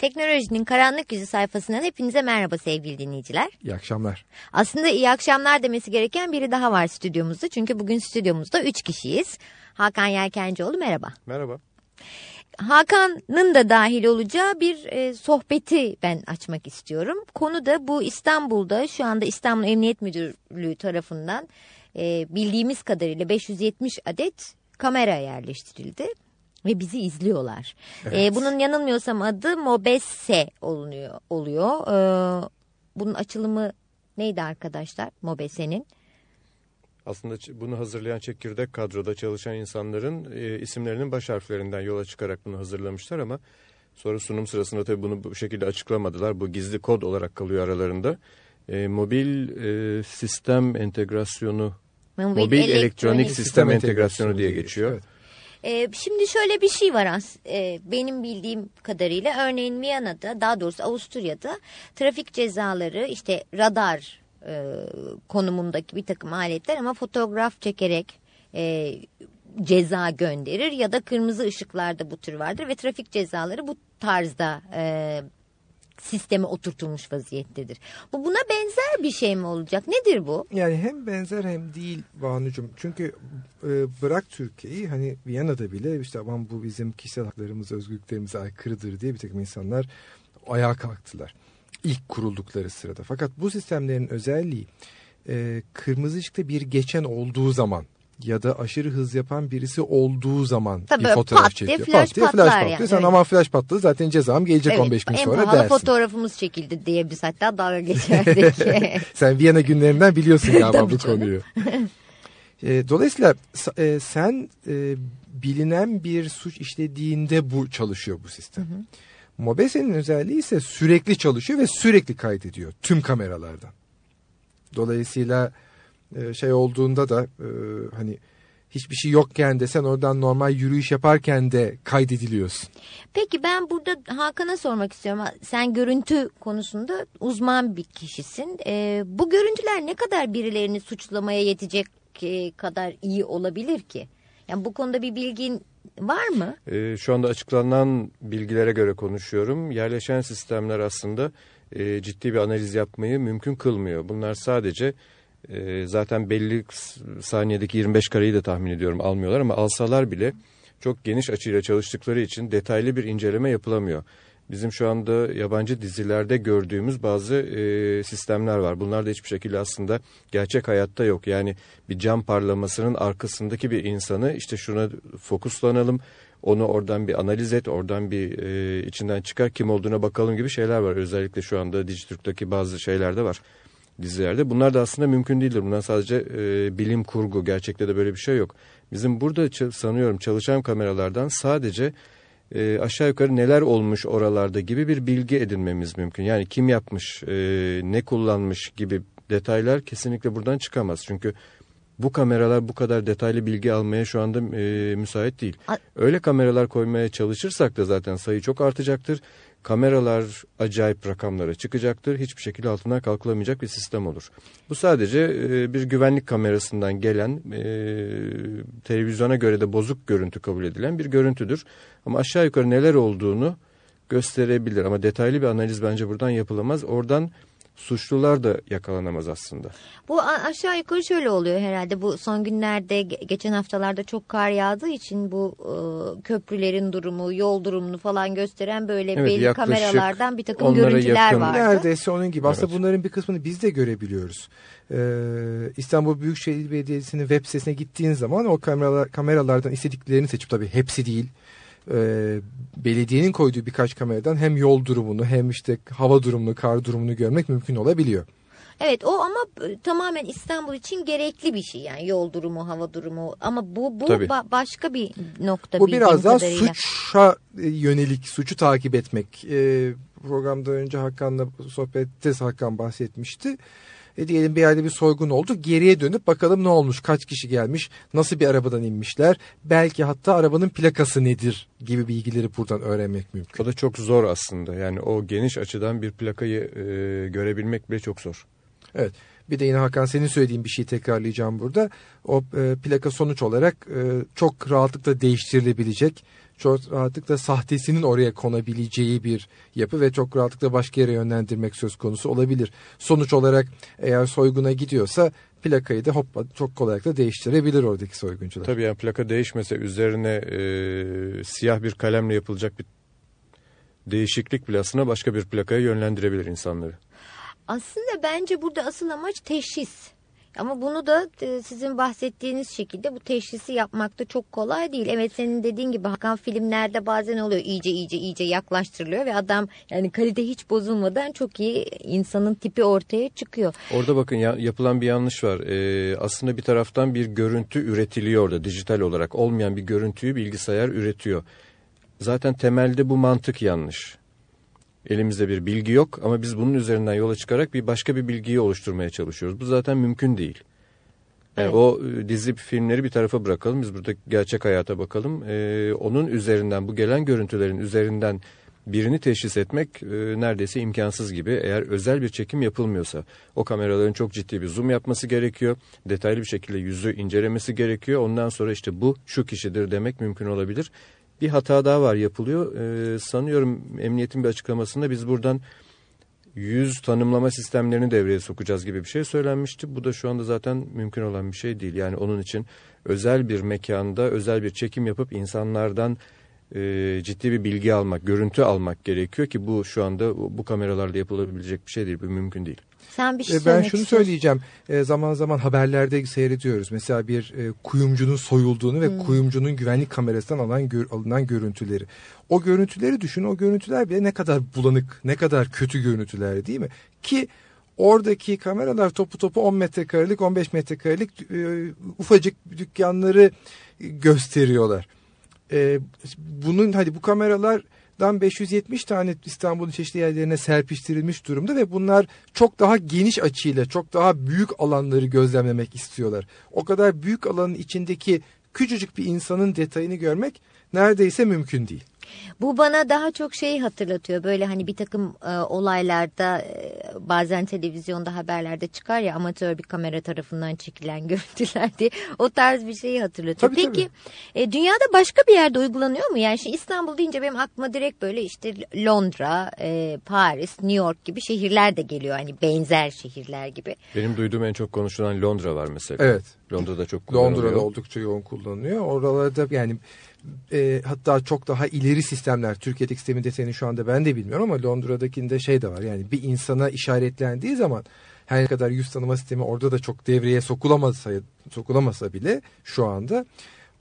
Teknolojinin Karanlık Yüzü sayfasından hepinize merhaba sevgili dinleyiciler. İyi akşamlar. Aslında iyi akşamlar demesi gereken biri daha var stüdyomuzda. Çünkü bugün stüdyomuzda 3 kişiyiz. Hakan Yelkencioğlu merhaba. Merhaba. Hakan'ın da dahil olacağı bir e, sohbeti ben açmak istiyorum. Konu da bu İstanbul'da şu anda İstanbul Emniyet Müdürlüğü tarafından e, bildiğimiz kadarıyla 570 adet kamera yerleştirildi ve bizi izliyorlar. Evet. E, bunun yanılmıyorsam adı Mobese oluyor. oluyor. E, bunun açılımı neydi arkadaşlar Mobese'nin? Aslında bunu hazırlayan çekirdek kadroda çalışan insanların e, isimlerinin baş harflerinden yola çıkarak bunu hazırlamışlar ama sonra sunum sırasında tabii bunu bu şekilde açıklamadılar. Bu gizli kod olarak kalıyor aralarında. E, mobil e, sistem entegrasyonu, mobil, mobil elektronik, elektronik sistem, sistem entegrasyonu diye geçiyor. Evet. Ee, şimdi şöyle bir şey var as e, benim bildiğim kadarıyla. Örneğin Viyana'da daha doğrusu Avusturya'da trafik cezaları işte radar e, konumundaki bir takım aletler ama fotoğraf çekerek e, ceza gönderir ya da kırmızı ışıklarda bu tür vardır ve trafik cezaları bu tarzda e, sisteme oturtulmuş vaziyettedir. Bu buna benzer bir şey mi olacak? Nedir bu? Yani hem benzer hem değil Banucuğum. Çünkü e, bırak Türkiye'yi hani Viyana'da bile işte aman bu bizim kişisel haklarımız, özgürlüklerimize aykırıdır diye bir takım insanlar ayağa kalktılar. İlk kuruldukları sırada. Fakat bu sistemlerin özelliği e, kırmızı ışıkta bir geçen olduğu zaman ya da aşırı hız yapan birisi olduğu zaman Tabii, bir fotoğraf pat çekiyor. Diye flash pat diye flash patlıyor. Yani. Sen ama flash patladı zaten cezam gelecek evet, 15 gün sonra dersin. En pahalı fotoğrafımız çekildi diye biz hatta dalga geçerdik. sen Viyana günlerinden biliyorsun galiba bu konuyu. E, dolayısıyla e, sen e, bilinen bir suç işlediğinde bu çalışıyor bu sistem. Hı hı. Mobese'nin özelliği ise sürekli çalışıyor ve sürekli kaydediyor tüm kameralardan. Dolayısıyla e, şey olduğunda da e, hani hiçbir şey yokken de sen oradan normal yürüyüş yaparken de kaydediliyorsun. Peki ben burada Hakan'a sormak istiyorum. Sen görüntü konusunda uzman bir kişisin. E, bu görüntüler ne kadar birilerini suçlamaya yetecek kadar iyi olabilir ki? Yani bu konuda bir bilgin var mı? E, şu anda açıklanan bilgilere göre konuşuyorum. Yerleşen sistemler aslında e, ciddi bir analiz yapmayı mümkün kılmıyor. Bunlar sadece e, zaten belli saniyedeki 25 kareyi de tahmin ediyorum almıyorlar ama alsalar bile çok geniş açıyla çalıştıkları için detaylı bir inceleme yapılamıyor. Bizim şu anda yabancı dizilerde gördüğümüz bazı e, sistemler var. Bunlar da hiçbir şekilde aslında gerçek hayatta yok. Yani bir cam parlamasının arkasındaki bir insanı işte şuna fokuslanalım, onu oradan bir analiz et, oradan bir e, içinden çıkar kim olduğuna bakalım gibi şeyler var. Özellikle şu anda Dijitürk'teki bazı şeylerde var dizilerde. Bunlar da aslında mümkün değildir. Bunlar sadece e, bilim kurgu. Gerçekte de böyle bir şey yok. Bizim burada sanıyorum çalışan kameralardan sadece e, aşağı yukarı neler olmuş oralarda gibi bir bilgi edinmemiz mümkün. Yani kim yapmış, e, ne kullanmış gibi detaylar kesinlikle buradan çıkamaz. Çünkü bu kameralar bu kadar detaylı bilgi almaya şu anda e, müsait değil. Öyle kameralar koymaya çalışırsak da zaten sayı çok artacaktır kameralar acayip rakamlara çıkacaktır. Hiçbir şekilde altından kalkılamayacak bir sistem olur. Bu sadece e, bir güvenlik kamerasından gelen e, televizyona göre de bozuk görüntü kabul edilen bir görüntüdür. Ama aşağı yukarı neler olduğunu gösterebilir ama detaylı bir analiz bence buradan yapılamaz. Oradan suçlular da yakalanamaz aslında. Bu aşağı yukarı şöyle oluyor herhalde. Bu son günlerde geçen haftalarda çok kar yağdığı için bu e, köprülerin durumu, yol durumunu falan gösteren böyle evet, belli kameralardan bir takım görüntüler yakın. vardı. Neredeyse onun gibi. Evet. Aslında bunların bir kısmını biz de görebiliyoruz. Ee, İstanbul Büyükşehir Belediyesi'nin web sitesine gittiğin zaman o kameralar, kameralardan istediklerini seçip tabii hepsi değil e, belediyenin koyduğu birkaç kameradan hem yol durumunu hem işte hava durumunu, kar durumunu görmek mümkün olabiliyor. Evet o ama tamamen İstanbul için gerekli bir şey yani yol durumu, hava durumu ama bu bu ba başka bir nokta. Bu biraz daha kadarıyla. suça yönelik, suçu takip etmek. E, programda önce Hakan'la sohbette Hakan bahsetmişti. E diyelim bir yerde bir soygun oldu. Geriye dönüp bakalım ne olmuş, kaç kişi gelmiş, nasıl bir arabadan inmişler. Belki hatta arabanın plakası nedir gibi bilgileri buradan öğrenmek mümkün. O da çok zor aslında. Yani o geniş açıdan bir plakayı e, görebilmek bile çok zor. Evet. Bir de yine Hakan senin söylediğin bir şeyi tekrarlayacağım burada. O e, plaka sonuç olarak e, çok rahatlıkla değiştirilebilecek çok rahatlıkla sahtesinin oraya konabileceği bir yapı ve çok rahatlıkla başka yere yönlendirmek söz konusu olabilir. Sonuç olarak eğer soyguna gidiyorsa plakayı da hoppa çok kolaylıkla değiştirebilir oradaki soyguncular. Tabii yani plaka değişmese üzerine e, siyah bir kalemle yapılacak bir değişiklik plasına başka bir plakaya yönlendirebilir insanları. Aslında bence burada asıl amaç teşhis. Ama bunu da e, sizin bahsettiğiniz şekilde bu teşhisi yapmak da çok kolay değil. Evet senin dediğin gibi Hakan filmlerde bazen oluyor iyice iyice iyice yaklaştırılıyor ve adam yani kalite hiç bozulmadan çok iyi insanın tipi ortaya çıkıyor. Orada bakın ya, yapılan bir yanlış var. Ee, aslında bir taraftan bir görüntü üretiliyor orada dijital olarak. Olmayan bir görüntüyü bilgisayar üretiyor. Zaten temelde bu mantık yanlış. Elimizde bir bilgi yok ama biz bunun üzerinden yola çıkarak bir başka bir bilgiyi oluşturmaya çalışıyoruz. Bu zaten mümkün değil. Yani evet. O e, dizi filmleri bir tarafa bırakalım. Biz burada gerçek hayata bakalım. Ee, onun üzerinden bu gelen görüntülerin üzerinden birini teşhis etmek e, neredeyse imkansız gibi eğer özel bir çekim yapılmıyorsa. O kameraların çok ciddi bir zoom yapması gerekiyor. Detaylı bir şekilde yüzü incelemesi gerekiyor. Ondan sonra işte bu şu kişidir demek mümkün olabilir bir hata daha var yapılıyor. Ee, sanıyorum emniyetin bir açıklamasında biz buradan yüz tanımlama sistemlerini devreye sokacağız gibi bir şey söylenmişti. Bu da şu anda zaten mümkün olan bir şey değil. Yani onun için özel bir mekanda özel bir çekim yapıp insanlardan e, ciddi bir bilgi almak, görüntü almak gerekiyor ki bu şu anda bu kameralarla yapılabilecek bir şey değil. Bu mümkün değil. Sen bir şey e, Ben şunu söyleyeceğim. E, zaman zaman haberlerde seyrediyoruz. Mesela bir e, kuyumcunun soyulduğunu ve hmm. kuyumcunun güvenlik kamerasından alan gör, alınan görüntüleri. O görüntüleri düşün. O görüntüler bile ne kadar bulanık, ne kadar kötü görüntüler değil mi? Ki oradaki kameralar topu topu 10 metrekarelik, 15 metrekarelik e, ufacık dükkanları gösteriyorlar. E, bunun hadi bu kameralar dan 570 tane İstanbul'un çeşitli yerlerine serpiştirilmiş durumda ve bunlar çok daha geniş açıyla çok daha büyük alanları gözlemlemek istiyorlar. O kadar büyük alanın içindeki küçücük bir insanın detayını görmek neredeyse mümkün değil. Bu bana daha çok şeyi hatırlatıyor. Böyle hani bir takım e, olaylarda e, bazen televizyonda haberlerde çıkar ya amatör bir kamera tarafından çekilen görüntüler diye. O tarz bir şeyi hatırlatıyor. Tabii, Peki tabii. E, dünyada başka bir yerde uygulanıyor mu? Yani şimdi İstanbul deyince benim aklıma direkt böyle işte Londra, e, Paris, New York gibi şehirler de geliyor. Hani benzer şehirler gibi. Benim duyduğum en çok konuşulan Londra var mesela. Evet. Londra'da çok kullanılıyor. Londra'da oldukça yoğun kullanılıyor. Oralarda yani e, hatta çok daha ileri sistemler Türkiye'deki sistemin detayını şu anda ben de bilmiyorum ama Londra'dakinde şey de var yani bir insana işaretlendiği zaman her ne kadar yüz tanıma sistemi orada da çok devreye sokulamasa, sokulamasa bile şu anda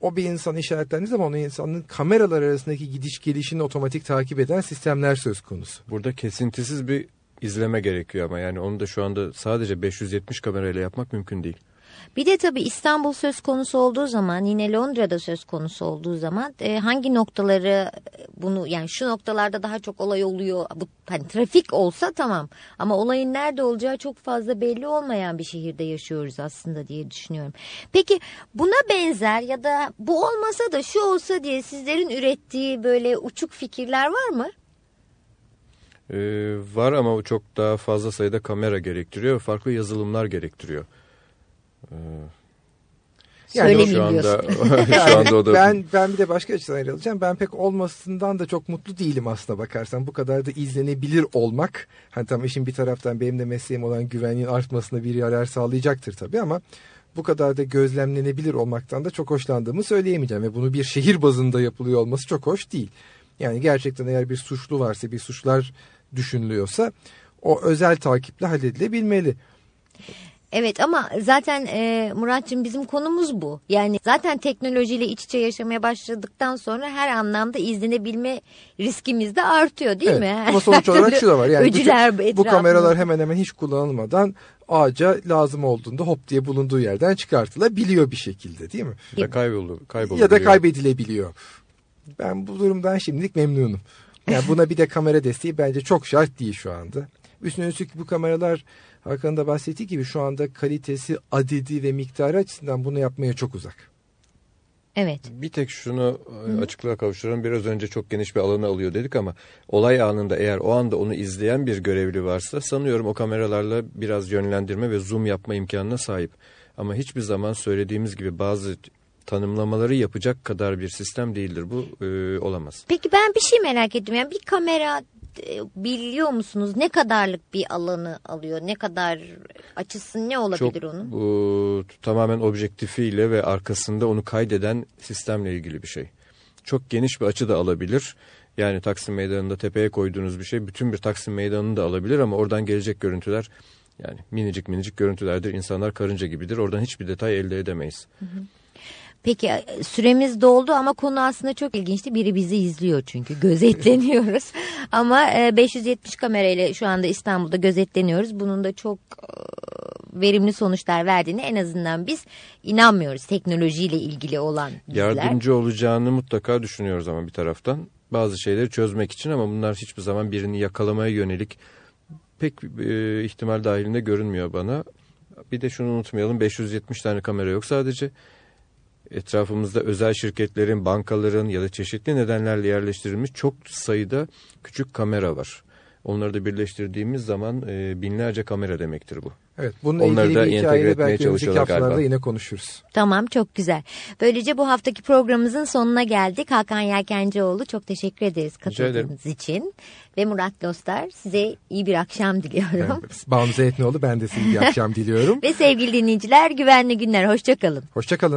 o bir insan işaretlendiği zaman o insanın kameralar arasındaki gidiş gelişini otomatik takip eden sistemler söz konusu. Burada kesintisiz bir izleme gerekiyor ama yani onu da şu anda sadece 570 kamerayla yapmak mümkün değil. Bir de tabii İstanbul söz konusu olduğu zaman yine Londra'da söz konusu olduğu zaman e, hangi noktaları bunu yani şu noktalarda daha çok olay oluyor. Bu hani trafik olsa tamam ama olayın nerede olacağı çok fazla belli olmayan bir şehirde yaşıyoruz aslında diye düşünüyorum. Peki buna benzer ya da bu olmasa da şu olsa diye sizlerin ürettiği böyle uçuk fikirler var mı? Ee, var ama çok daha fazla sayıda kamera gerektiriyor. Farklı yazılımlar gerektiriyor. Yani şu anda, şu anda o da... ben, ben bir de başka açıdan ayrılacağım. Ben pek olmasından da çok mutlu değilim aslında bakarsan. Bu kadar da izlenebilir olmak. Hani tam işin bir taraftan benim de mesleğim olan güvenliğin artmasına bir yarar sağlayacaktır tabii ama bu kadar da gözlemlenebilir olmaktan da çok hoşlandığımı söyleyemeyeceğim. Ve bunu bir şehir bazında yapılıyor olması çok hoş değil. Yani gerçekten eğer bir suçlu varsa bir suçlar düşünülüyorsa o özel takiple halledilebilmeli. Evet ama zaten e, Muratcığım bizim konumuz bu. Yani zaten teknolojiyle iç içe yaşamaya başladıktan sonra her anlamda izlenebilme riskimiz de artıyor değil evet. mi? Ama sonuç olarak şu da var. Yani bütün, bu kameralar hemen hemen hiç kullanılmadan ağaca lazım olduğunda hop diye bulunduğu yerden çıkartılabiliyor bir şekilde değil mi? Ya da kaybolur, kaybolur ya da kaybedilebiliyor. Ben bu durumdan şimdilik memnunum. Yani buna bir de kamera desteği bence çok şart değil şu anda. Üstüne üstlük bu kameralar Hakan da bahsettiği gibi şu anda kalitesi, adedi ve miktarı açısından bunu yapmaya çok uzak. Evet. Bir tek şunu Hı. açıklığa kavuşturalım. Biraz önce çok geniş bir alanı alıyor dedik ama olay anında eğer o anda onu izleyen bir görevli varsa sanıyorum o kameralarla biraz yönlendirme ve zoom yapma imkanına sahip. Ama hiçbir zaman söylediğimiz gibi bazı tanımlamaları yapacak kadar bir sistem değildir. Bu e, olamaz. Peki ben bir şey merak ettim. Yani bir kamera e, biliyor musunuz ne kadarlık bir alanı alıyor? Ne kadar açısı ne olabilir Çok, onun? Bu tamamen objektifiyle ve arkasında onu kaydeden sistemle ilgili bir şey. Çok geniş bir açı da alabilir. Yani Taksim Meydanı'nda tepeye koyduğunuz bir şey bütün bir Taksim Meydanı'nı da alabilir ama oradan gelecek görüntüler yani minicik minicik görüntülerdir. İnsanlar karınca gibidir. Oradan hiçbir detay elde edemeyiz. Peki e, süremiz doldu ama konu aslında çok ilginçti. Biri bizi izliyor çünkü gözetleniyoruz. ama e, 570 kamerayla şu anda İstanbul'da gözetleniyoruz. Bunun da çok e, verimli sonuçlar verdiğini en azından biz inanmıyoruz teknolojiyle ilgili olan bizler. Yardımcı olacağını mutlaka düşünüyoruz ama bir taraftan. Bazı şeyleri çözmek için ama bunlar hiçbir zaman birini yakalamaya yönelik pek e, ihtimal dahilinde görünmüyor bana. Bir de şunu unutmayalım 570 tane kamera yok sadece. Etrafımızda özel şirketlerin, bankaların ya da çeşitli nedenlerle yerleştirilmiş çok sayıda küçük kamera var. Onları da birleştirdiğimiz zaman e, binlerce kamera demektir bu. Evet, bununla Onları ilgili da bir entegre hikayeyi etmeye belki önümüzdeki haftalarda galiba. yine konuşuruz. Tamam çok güzel. Böylece bu haftaki programımızın sonuna geldik. Hakan Yelkencioğlu çok teşekkür ederiz Rica ederim. katıldığınız için. Ve Murat Dostlar size iyi bir akşam diliyorum. Banu Zeytinoğlu ben de size iyi bir akşam diliyorum. Ve sevgili dinleyiciler güvenli günler. Hoşçakalın. Hoşçakalın.